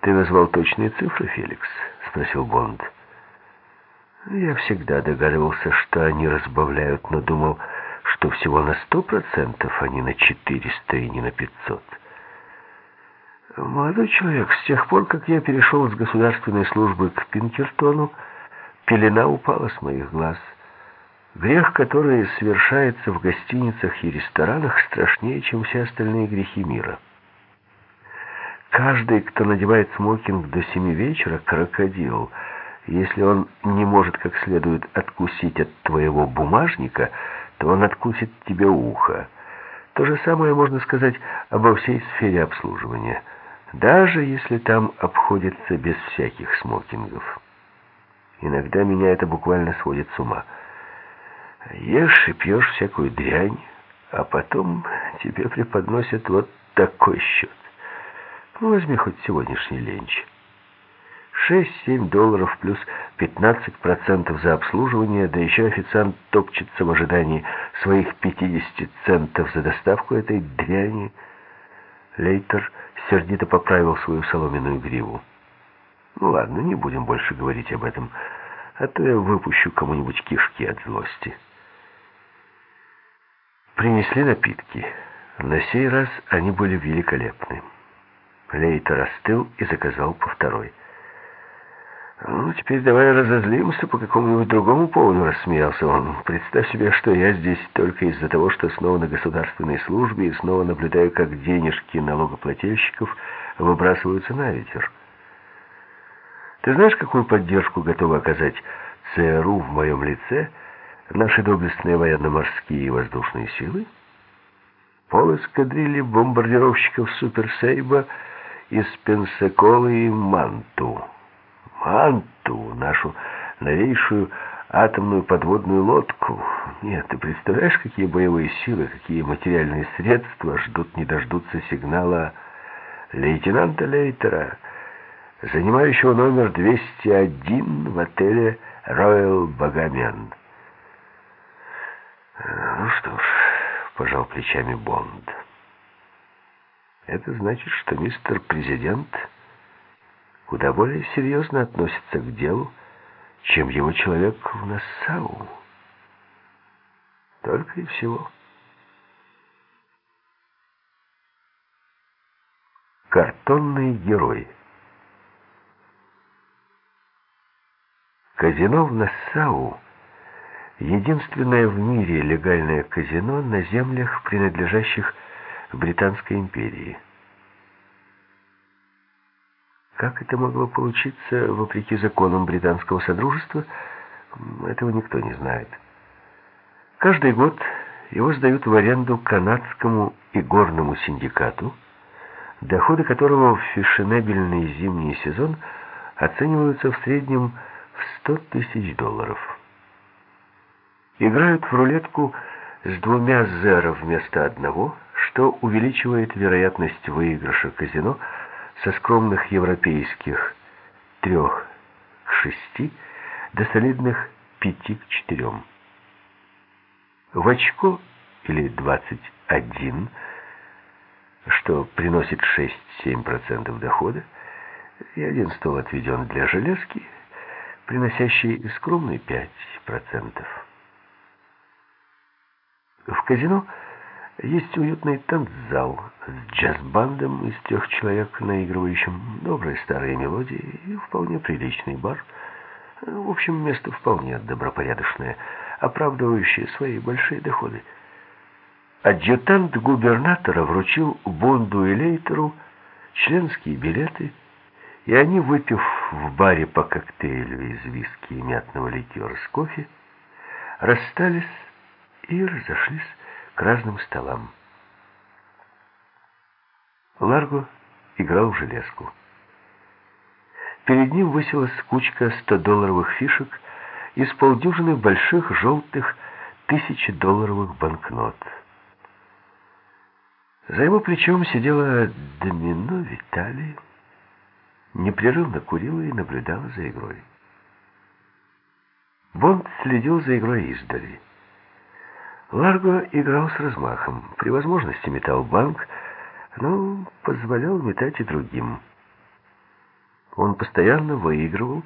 «Ты назвал точные цифры, Феликс?» — спросил Бонд. Я всегда догадывался, что они разбавляют, но думал, что всего на сто процентов, а не на четыреста и не на пятьсот. Молодой человек, с тех пор, как я перешел с государственной службы к Пинкертону, пелена упала с моих глаз. Грех, который совершается в гостиницах и ресторанах, страшнее, чем все остальные грехи мира. Каждый, кто надевает смокинг до семи вечера, крокодил. Если он не может как следует откусить от твоего бумажника, то он откусит тебе ухо. То же самое можно сказать обо всей сфере обслуживания, даже если там обходится без всяких смокингов. Иногда меня это буквально сводит с ума. Ешь и пьешь всякую дрянь, а потом тебе преподносят вот такой счет. Возьми хоть сегодняшний ленч. 6-7 долларов плюс 15% за обслуживание, да еще официант топчется в ожидании своих 50 центов за доставку этой дряни. Лейтер сердито поправил свою соломенную гриву. Ну ладно, не будем больше говорить об этом, а то я выпущу кому-нибудь кишки от злости. Принесли напитки. На сей раз они были великолепны. Лейтер остыл и заказал по второй. «Ну, теперь давай разозлимся по какому-нибудь другому поводу», — рассмеялся он. «Представь себе, что я здесь только из-за того, что снова на государственной службе и снова наблюдаю, как денежки налогоплательщиков выбрасываются на ветер. Ты знаешь, какую поддержку готовы оказать ЦРУ в моем лице наши доблестные военно-морские и воздушные силы? Пол эскадрильи бомбардировщиков «Суперсейба» из Пенсаколы и Манту». Манту, нашу новейшую атомную подводную лодку. Нет, ты представляешь, какие боевые силы, какие материальные средства ждут, не дождутся сигнала лейтенанта Лейтера, занимающего номер 201 в отеле Royal Багамен. Ну что ж, пожал плечами Бонд. Это значит, что мистер президент куда более серьезно относится к делу, чем его человек в Нассау. Только и всего. Картонный герой. Казино в Нассау — единственное в мире легальное казино на землях, принадлежащих Британской империи. Как это могло получиться, вопреки законам британского содружества, этого никто не знает. Каждый год его сдают в аренду канадскому и горному синдикату, доходы которого в фешенебельный зимний сезон оцениваются в среднем в 100 тысяч долларов. Играют в рулетку с двумя зеро вместо одного, что увеличивает вероятность выигрыша казино со скромных европейских трех к шести до солидных пяти к четырем. В очко или 21, что приносит 6-7% дохода, и один стол отведен для железки, приносящий скромный 5%. В казино есть уютный танцзал с джаз-бандом из трех человек, наигрывающим добрые старые мелодии, и вполне приличный бар. В общем, место вполне добропорядочное, оправдывающее свои большие доходы. Адъютант губернатора вручил Бонду и Лейтеру членские билеты, и они, выпив в баре по коктейлю из виски и мятного ликера с кофе, расстались и разошлись к разным столам. Ларго играл в железку. Перед ним высилась кучка 100-долларовых фишек из полдюжины больших желтых тысячедолларовых банкнот. За его плечом сидела домино Виталий, непрерывно курила и наблюдала за игрой. Бонд следил за игрой издали. Ларго играл с размахом. При возможности метал банк, но позволял метать и другим. Он постоянно выигрывал,